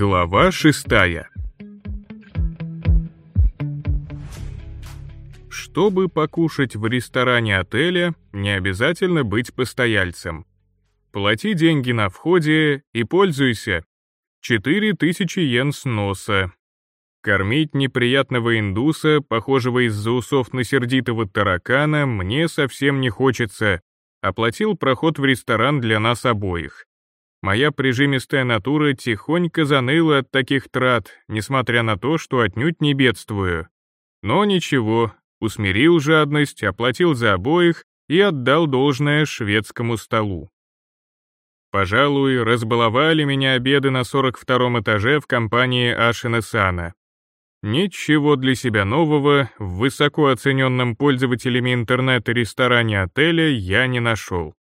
Глава шестая Чтобы покушать в ресторане отеля, не обязательно быть постояльцем. Плати деньги на входе и пользуйся. 4000 йен с носа. Кормить неприятного индуса, похожего из-за усов на сердитого таракана, мне совсем не хочется. Оплатил проход в ресторан для нас обоих. Моя прижимистая натура тихонько заныла от таких трат, несмотря на то, что отнюдь не бедствую. Но ничего, усмирил жадность, оплатил за обоих и отдал должное шведскому столу. Пожалуй, разбаловали меня обеды на 42 этаже в компании Ашина Сана. Ничего для себя нового в высоко оцененном пользователями интернета ресторане отеля я не нашел.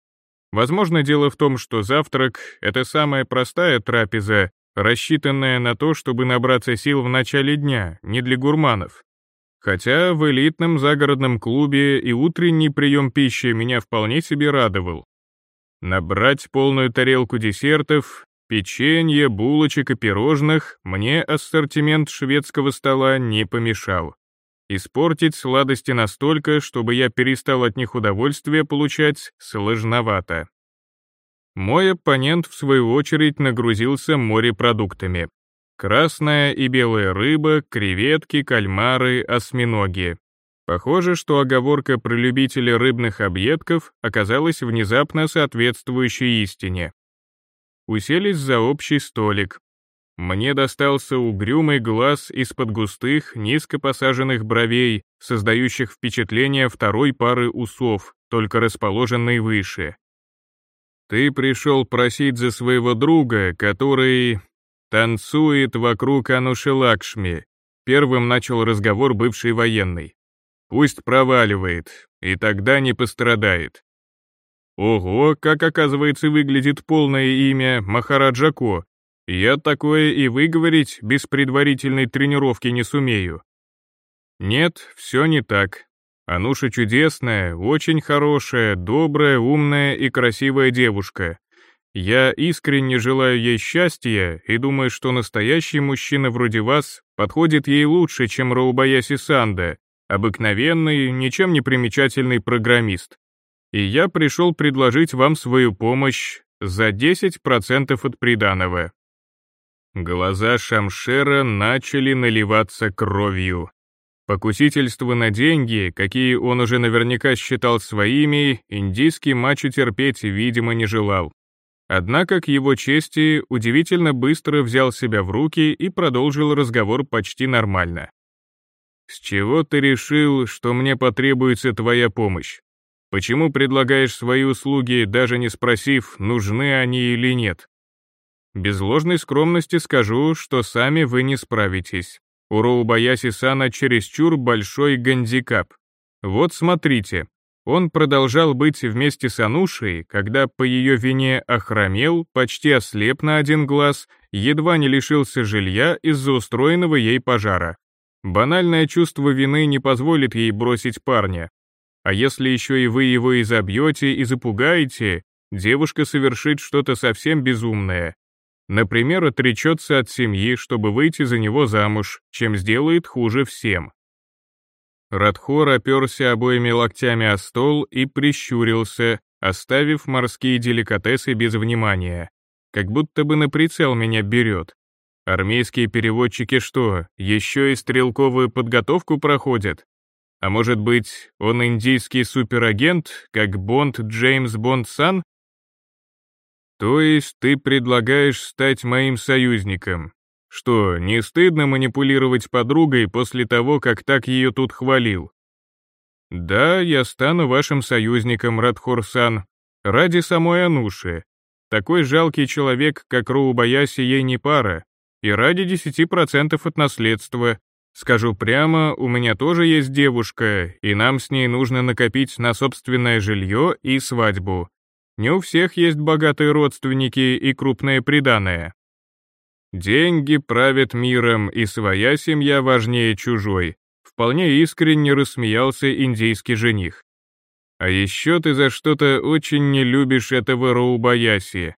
Возможно, дело в том, что завтрак — это самая простая трапеза, рассчитанная на то, чтобы набраться сил в начале дня, не для гурманов. Хотя в элитном загородном клубе и утренний прием пищи меня вполне себе радовал. Набрать полную тарелку десертов, Печенье, булочек и пирожных мне ассортимент шведского стола не помешал. Испортить сладости настолько, чтобы я перестал от них удовольствие получать, сложновато. Мой оппонент, в свою очередь, нагрузился морепродуктами. Красная и белая рыба, креветки, кальмары, осьминоги. Похоже, что оговорка про любителя рыбных объедков оказалась внезапно соответствующей истине уселись за общий столик. Мне достался угрюмый глаз из-под густых, низко посаженных бровей, создающих впечатление второй пары усов, только расположенной выше. «Ты пришел просить за своего друга, который танцует вокруг Ануши Лакшми», первым начал разговор бывший военный. «Пусть проваливает, и тогда не пострадает. Ого, как оказывается выглядит полное имя Махараджако. Я такое и выговорить без предварительной тренировки не сумею. Нет, все не так. Ануша чудесная, очень хорошая, добрая, умная и красивая девушка. Я искренне желаю ей счастья и думаю, что настоящий мужчина вроде вас подходит ей лучше, чем Раубаяси Санда, обыкновенный, ничем не примечательный программист и я пришел предложить вам свою помощь за 10% от приданого». Глаза Шамшера начали наливаться кровью. Покусительство на деньги, какие он уже наверняка считал своими, индийский мачо терпеть, видимо, не желал. Однако, к его чести, удивительно быстро взял себя в руки и продолжил разговор почти нормально. «С чего ты решил, что мне потребуется твоя помощь? Почему предлагаешь свои услуги, даже не спросив, нужны они или нет? Без ложной скромности скажу, что сами вы не справитесь. У Роубаяси-сана чересчур большой гандикап. Вот смотрите, он продолжал быть вместе с Анушей, когда по ее вине охромел, почти ослеп на один глаз, едва не лишился жилья из-за устроенного ей пожара. Банальное чувство вины не позволит ей бросить парня, а если еще и вы его изобьете и запугаете, девушка совершит что-то совсем безумное. Например, отречется от семьи, чтобы выйти за него замуж, чем сделает хуже всем. Радхор оперся обоими локтями о стол и прищурился, оставив морские деликатесы без внимания. Как будто бы на прицел меня берет. Армейские переводчики что, еще и стрелковую подготовку проходят? А может быть, он индийский суперагент, как Бонд Джеймс Бонд Сан? То есть ты предлагаешь стать моим союзником? Что, не стыдно манипулировать подругой после того, как так ее тут хвалил? Да, я стану вашим союзником, Радхор-сан, ради самой Ануши. Такой жалкий человек, как Роубаяси, ей не пара, и ради 10% от наследства, Скажу прямо, у меня тоже есть девушка, и нам с ней нужно накопить на собственное жилье и свадьбу. Не у всех есть богатые родственники и крупные приданое. Деньги правят миром, и своя семья важнее чужой. Вполне искренне рассмеялся индийский жених. А еще ты за что-то очень не любишь этого Роубаяси.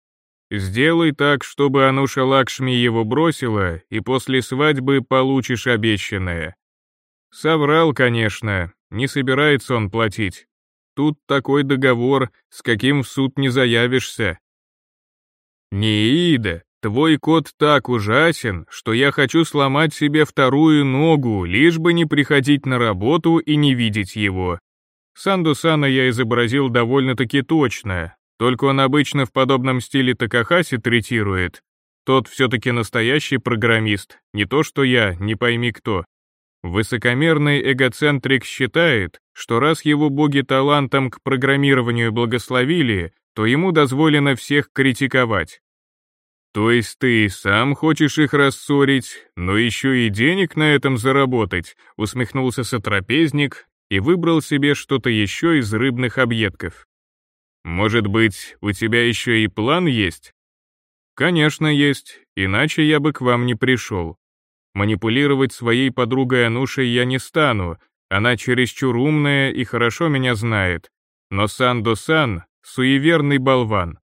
Сделай так, чтобы Ануша Лакшми его бросила, и после свадьбы получишь обещанное. Соврал, конечно, не собирается он платить. Тут такой договор, с каким в суд не заявишься. Неида, твой кот так ужасен, что я хочу сломать себе вторую ногу, лишь бы не приходить на работу и не видеть его. Сандусана я изобразил довольно-таки точно, только он обычно в подобном стиле Такахаси третирует. Тот все-таки настоящий программист, не то что я, не пойми кто. Высокомерный эгоцентрик считает, что раз его боги талантом к программированию благословили, то ему дозволено всех критиковать. То есть ты и сам хочешь их рассорить, но еще и денег на этом заработать, усмехнулся сотрапезник и выбрал себе что-то еще из рыбных объедков. Может быть, у тебя еще и план есть? Конечно, есть, иначе я бы к вам не пришел. Манипулировать своей подругой Анушей я не стану, она чересчур умная и хорошо меня знает. Но Сандо-сан — суеверный болван.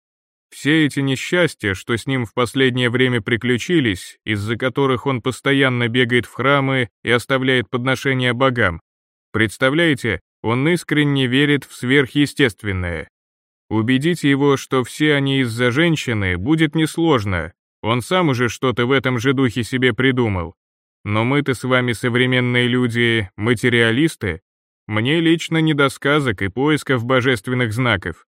Все эти несчастья, что с ним в последнее время приключились, из-за которых он постоянно бегает в храмы и оставляет подношения богам. Представляете, он искренне верит в сверхъестественное. Убедить его, что все они из-за женщины, будет несложно. Он сам уже что-то в этом же духе себе придумал. Но мы-то с вами современные люди, материалисты. Мне лично не до сказок и поисков божественных знаков.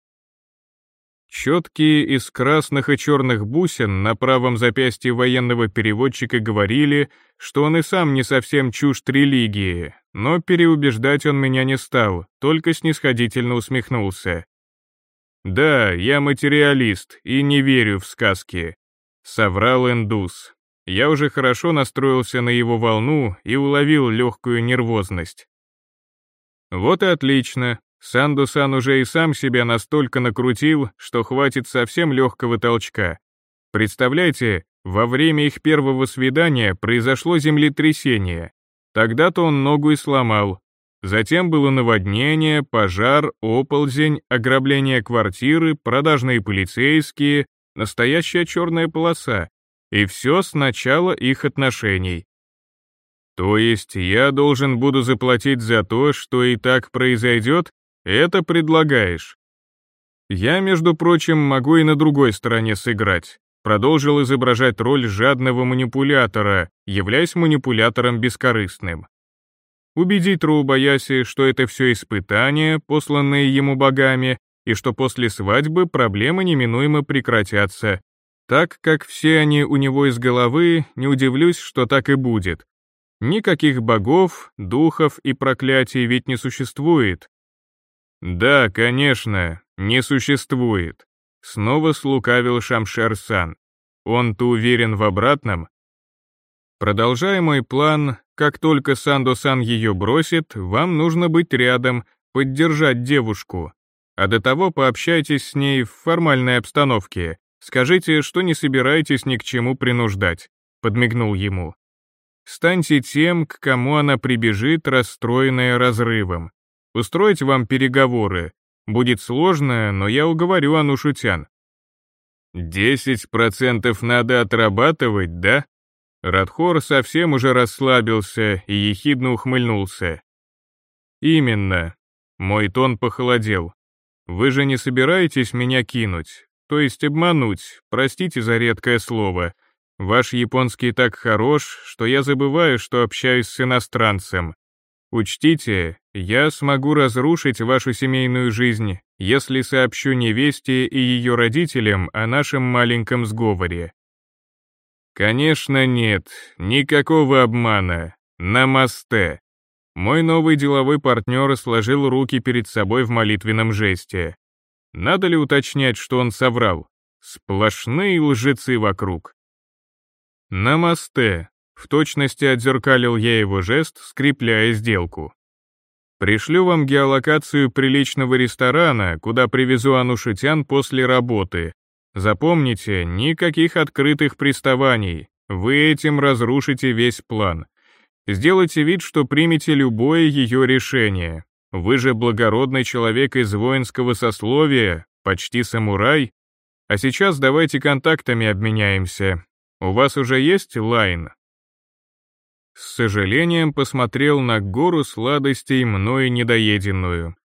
Четкие из красных и черных бусин на правом запястье военного переводчика говорили, что он и сам не совсем чужд религии, но переубеждать он меня не стал, только снисходительно усмехнулся. «Да, я материалист и не верю в сказки», — соврал индус. Я уже хорошо настроился на его волну и уловил легкую нервозность. Вот и отлично. Санду-сан уже и сам себя настолько накрутил, что хватит совсем легкого толчка. Представляете, во время их первого свидания произошло землетрясение. Тогда-то он ногу и сломал, Затем было наводнение, пожар, оползень, ограбление квартиры, продажные полицейские, настоящая черная полоса. И все с начала их отношений. То есть я должен буду заплатить за то, что и так произойдет? Это предлагаешь? Я, между прочим, могу и на другой стороне сыграть. Продолжил изображать роль жадного манипулятора, являясь манипулятором бескорыстным убедить Руубаяси, что это все испытания, посланные ему богами, и что после свадьбы проблемы неминуемо прекратятся. Так как все они у него из головы, не удивлюсь, что так и будет. Никаких богов, духов и проклятий ведь не существует. Да, конечно, не существует. Снова слукавил Шамшер-сан. Он-то уверен в обратном. Продолжая мой план, как только Сандо-сан ее бросит, вам нужно быть рядом, поддержать девушку. А до того пообщайтесь с ней в формальной обстановке. Скажите, что не собираетесь ни к чему принуждать», — подмигнул ему. «Станьте тем, к кому она прибежит, расстроенная разрывом. Устроить вам переговоры. Будет сложно, но я уговорю Анушутян». «Десять процентов надо отрабатывать, да?» Радхор совсем уже расслабился и ехидно ухмыльнулся. «Именно. Мой тон похолодел. Вы же не собираетесь меня кинуть, то есть обмануть, простите за редкое слово. Ваш японский так хорош, что я забываю, что общаюсь с иностранцем. Учтите, я смогу разрушить вашу семейную жизнь, если сообщу невесте и ее родителям о нашем маленьком сговоре. Конечно нет, никакого обмана. Намасте. Мой новый деловой партнер сложил руки перед собой в молитвенном жесте. Надо ли уточнять, что он соврал? Сплошные лжецы вокруг. Намасте. В точности отзеркалил я его жест, скрепляя сделку. Пришлю вам геолокацию приличного ресторана, куда привезу Анушитян после работы, Запомните, никаких открытых приставаний. Вы этим разрушите весь план. Сделайте вид, что примете любое ее решение. Вы же благородный человек из воинского сословия, почти самурай. А сейчас давайте контактами обменяемся. У вас уже есть лайн?» С сожалением посмотрел на гору сладостей, мною недоеденную.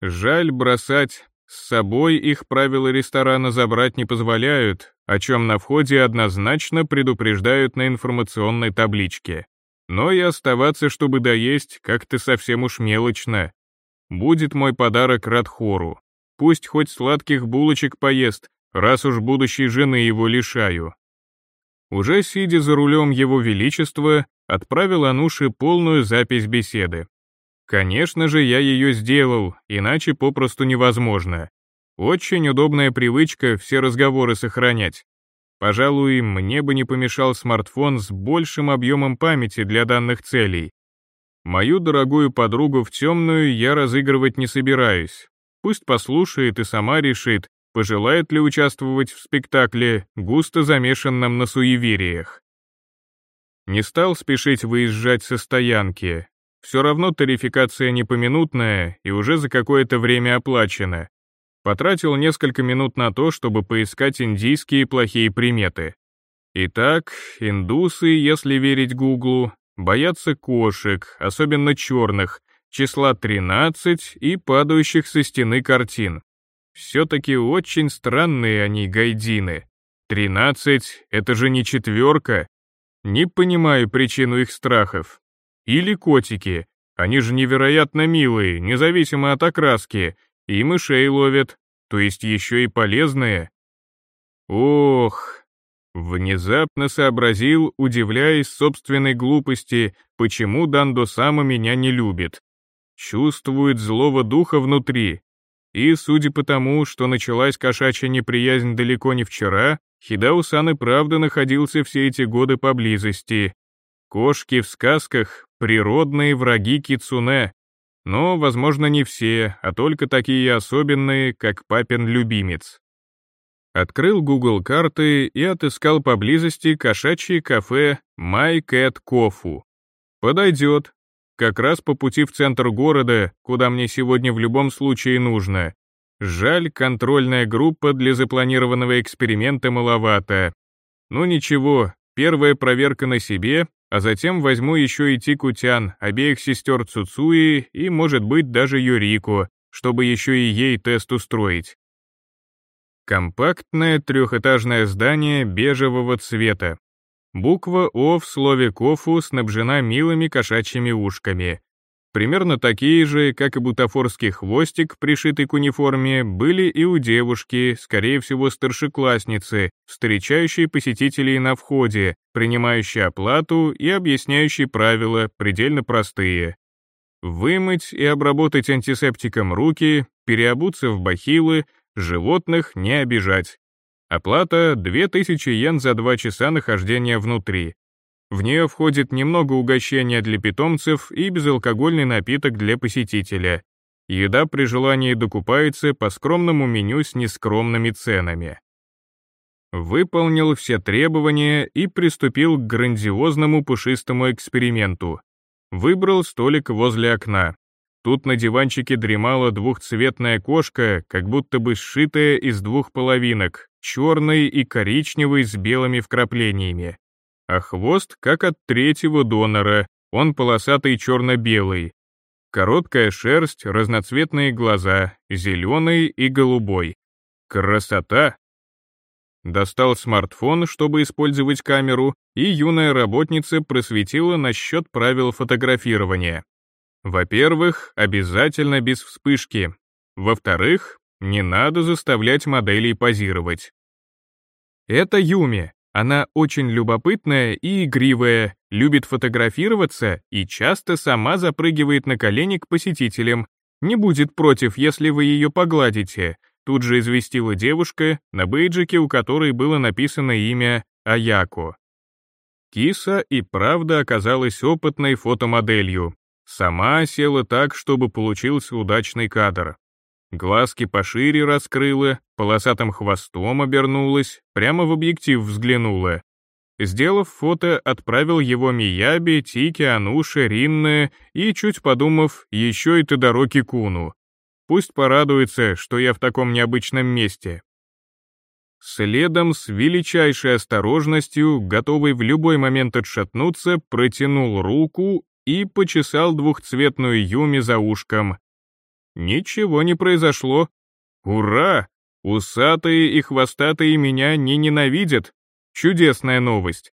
Жаль бросать, с собой их правила ресторана забрать не позволяют, о чем на входе однозначно предупреждают на информационной табличке. Но и оставаться, чтобы доесть, как-то совсем уж мелочно. Будет мой подарок Радхору. Пусть хоть сладких булочек поест, раз уж будущей жены его лишаю. Уже сидя за рулем его величества, отправил Ануше полную запись беседы. Конечно же, я ее сделал, иначе попросту невозможно. Очень удобная привычка все разговоры сохранять. Пожалуй, мне бы не помешал смартфон с большим объемом памяти для данных целей. Мою дорогую подругу в темную я разыгрывать не собираюсь. Пусть послушает и сама решит, пожелает ли участвовать в спектакле, густо замешанном на суевериях. Не стал спешить выезжать со стоянки, все равно тарификация не поминутная и уже за какое-то время оплачена. Потратил несколько минут на то, чтобы поискать индийские плохие приметы. Итак, индусы, если верить Гуглу, боятся кошек, особенно черных, числа 13 и падающих со стены картин. Все-таки очень странные они гайдины. 13 — это же не четверка. Не понимаю причину их страхов. Или котики. Они же невероятно милые, независимо от окраски, и мышей ловят, то есть еще и полезные. Ох, внезапно сообразил, удивляясь собственной глупости, почему Дандо Сама меня не любит. Чувствует злого духа внутри. И, судя по тому, что началась кошачья неприязнь далеко не вчера, Хидаусан и правда находился все эти годы поблизости, Кошки в сказках — природные враги кицуне, но, возможно, не все, а только такие особенные, как папин любимец. Открыл Google карты и отыскал поблизости кошачье кафе My Cat Кофу. Подойдет. Как раз по пути в центр города, куда мне сегодня в любом случае нужно. Жаль, контрольная группа для запланированного эксперимента маловато. Ну ничего, первая проверка на себе, а затем возьму еще и Тикутян, обеих сестер Цуцуи и, может быть, даже Юрику, чтобы еще и ей тест устроить. Компактное трехэтажное здание бежевого цвета. Буква «О» в слове «кофу» снабжена милыми кошачьими ушками. Примерно такие же, как и бутафорский хвостик, пришитый к униформе, были и у девушки, скорее всего старшеклассницы, встречающей посетителей на входе, принимающей оплату и объясняющей правила, предельно простые. Вымыть и обработать антисептиком руки, переобуться в бахилы, животных не обижать. Оплата 2000 йен за 2 часа нахождения внутри. В нее входит немного угощения для питомцев и безалкогольный напиток для посетителя. Еда при желании докупается по скромному меню с нескромными ценами. Выполнил все требования и приступил к грандиозному пушистому эксперименту. Выбрал столик возле окна. Тут на диванчике дремала двухцветная кошка, как будто бы сшитая из двух половинок, черной и коричневой с белыми вкраплениями а хвост как от третьего донора, он полосатый черно-белый. Короткая шерсть, разноцветные глаза, зеленый и голубой. Красота! Достал смартфон, чтобы использовать камеру, и юная работница просветила насчет правил фотографирования. Во-первых, обязательно без вспышки. Во-вторых, не надо заставлять моделей позировать. Это Юми, она очень любопытная и игривая, любит фотографироваться и часто сама запрыгивает на колени к посетителям. Не будет против, если вы ее погладите, тут же известила девушка, на бейджике у которой было написано имя Аяко. Киса и правда оказалась опытной фотомоделью. Сама села так, чтобы получился удачный кадр. Глазки пошире раскрыла, полосатым хвостом обернулась, прямо в объектив взглянула. Сделав фото, отправил его Мияби, Тики, Ануше, Ринне и, чуть подумав, еще и Тодороки Куну. Пусть порадуется, что я в таком необычном месте. следом с величайшей осторожностью, готовый в любой момент отшатнуться, протянул руку и почесал двухцветную Юми за ушком. Ничего не произошло. Ура! Усатые и хвостатые меня не ненавидят. Чудесная новость.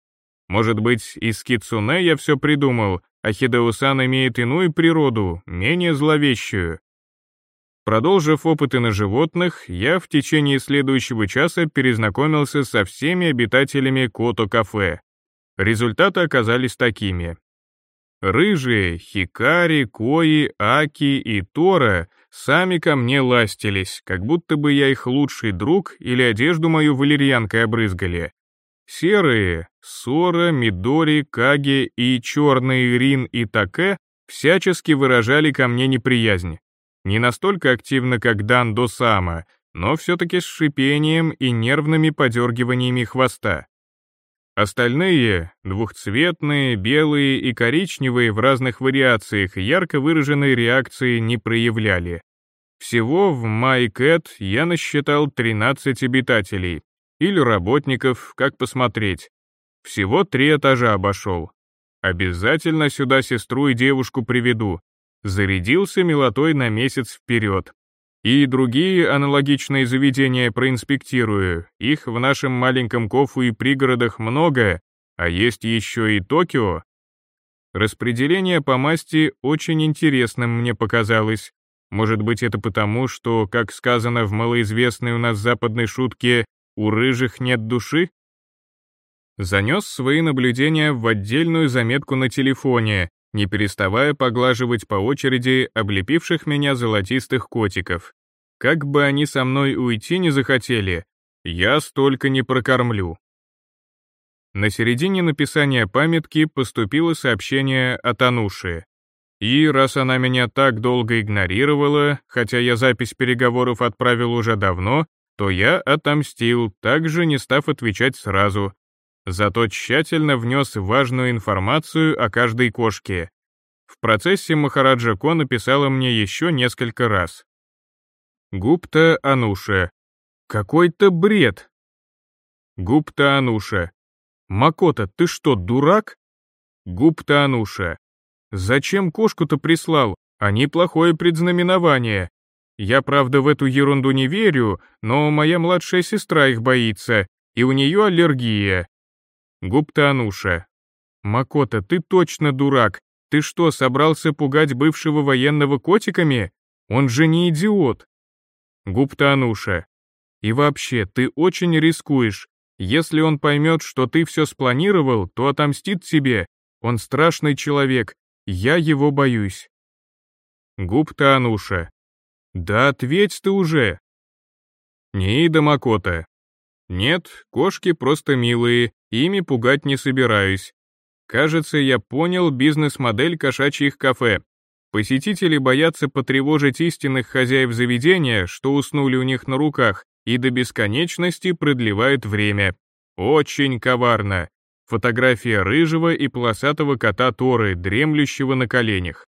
Может быть, из Кицуне я все придумал, а Хидеусан имеет иную природу, менее зловещую. Продолжив опыты на животных, я в течение следующего часа перезнакомился со всеми обитателями Кото-кафе. Результаты оказались такими. Рыжие, Хикари, Кои, Аки и Тора сами ко мне ластились, как будто бы я их лучший друг или одежду мою валерьянкой обрызгали. Серые, Сора, Мидори, Каги и черные Рин и Таке всячески выражали ко мне неприязнь. Не настолько активно, как Дан Досама, но все-таки с шипением и нервными подергиваниями хвоста. Остальные, двухцветные, белые и коричневые в разных вариациях, ярко выраженной реакции не проявляли. Всего в MyCat я насчитал 13 обитателей. Или работников, как посмотреть. Всего три этажа обошел. Обязательно сюда сестру и девушку приведу, зарядился милотой на месяц вперед. И другие аналогичные заведения проинспектирую, их в нашем маленьком Кофу и пригородах много, а есть еще и Токио. Распределение по масти очень интересным мне показалось. Может быть, это потому, что, как сказано в малоизвестной у нас западной шутке, у рыжих нет души? Занес свои наблюдения в отдельную заметку на телефоне, не переставая поглаживать по очереди облепивших меня золотистых котиков. Как бы они со мной уйти не захотели, я столько не прокормлю. На середине написания памятки поступило сообщение от Ануши. И раз она меня так долго игнорировала, хотя я запись переговоров отправил уже давно, то я отомстил, также не став отвечать сразу, зато тщательно внес важную информацию о каждой кошке. В процессе Махараджа Ко написала мне еще несколько раз. Гупта Ануша. Какой-то бред. Гупта Ануша. Макота, ты что, дурак? Гупта Ануша. Зачем кошку-то прислал? Они плохое предзнаменование. Я, правда, в эту ерунду не верю, но моя младшая сестра их боится, и у нее аллергия. Гупта Ануша. Макота, ты точно дурак. Ты что, собрался пугать бывшего военного котиками? Он же не идиот. Гупта Ануша. И вообще, ты очень рискуешь. Если он поймет, что ты все спланировал, то отомстит тебе. Он страшный человек. Я его боюсь. Гупта Ануша. Да ответь ты уже. Ниида Макота. Нет, кошки просто милые, ими пугать не собираюсь. Кажется, я понял бизнес-модель кошачьих кафе. Посетители боятся потревожить истинных хозяев заведения, что уснули у них на руках, и до бесконечности продлевают время. Очень коварно. Фотография рыжего и полосатого кота Торы, дремлющего на коленях.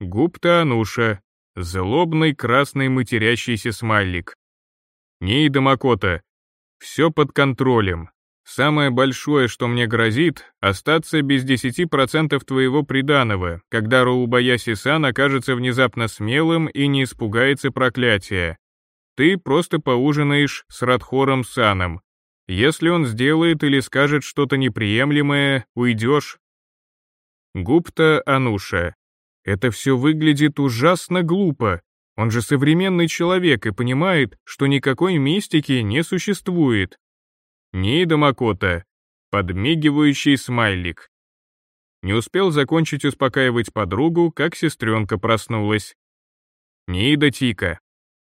Гупта Ануша. Злобный красный матерящийся смайлик. Нейда Макота. Все под контролем. Самое большое, что мне грозит, остаться без 10% твоего приданого, когда Роубаяси-сан окажется внезапно смелым и не испугается проклятия. Ты просто поужинаешь с Радхором Саном. Если он сделает или скажет что-то неприемлемое, уйдешь. Гупта Ануша. Это все выглядит ужасно глупо. Он же современный человек и понимает, что никакой мистики не существует. Нида Макота. Подмигивающий смайлик. Не успел закончить успокаивать подругу, как сестренка проснулась. Нида Тика.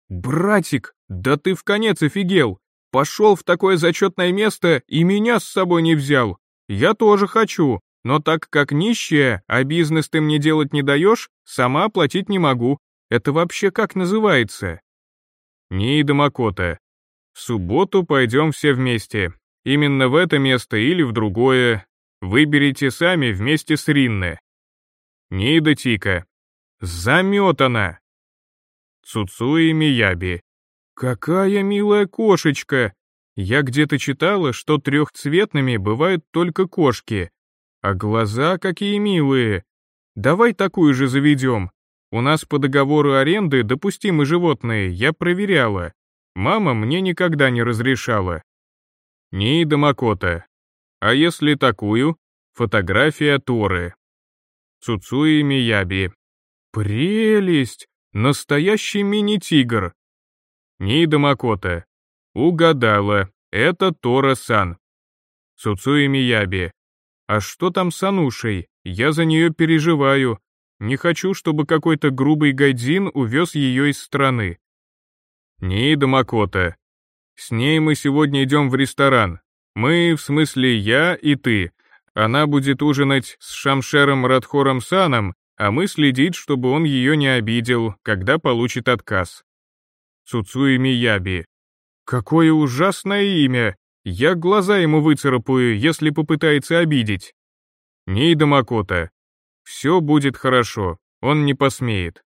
«Братик, да ты в конец офигел! Пошел в такое зачетное место и меня с собой не взял. Я тоже хочу, но так как нищая, а бизнес ты мне делать не даешь, сама оплатить не могу. Это вообще как называется?» Нида Макота. В субботу пойдем все вместе. Именно в это место или в другое. Выберите сами вместе с Ринне. Нида Тика. Заметана. Цуцуи Мияби. Какая милая кошечка. Я где-то читала, что трехцветными бывают только кошки. А глаза какие милые. Давай такую же заведем. У нас по договору аренды допустимы животные, я проверяла. Мама мне никогда не разрешала. Ниида Макота. А если такую? Фотография Торы. Цуцуи Мияби. Прелесть! Настоящий мини-тигр. Ниида Макота. Угадала, это Тора-сан. Цуцуи Мияби. А что там с Анушей? Я за нее переживаю. Не хочу, чтобы какой-то грубый гайдзин увез ее из страны. Ниида Макота. С ней мы сегодня идем в ресторан. Мы, в смысле я и ты. Она будет ужинать с Шамшером Радхором Саном, а мы следить, чтобы он ее не обидел, когда получит отказ. Цуцуи Мияби. Какое ужасное имя! Я глаза ему выцарапаю, если попытается обидеть. Нейда Макота. Все будет хорошо, он не посмеет.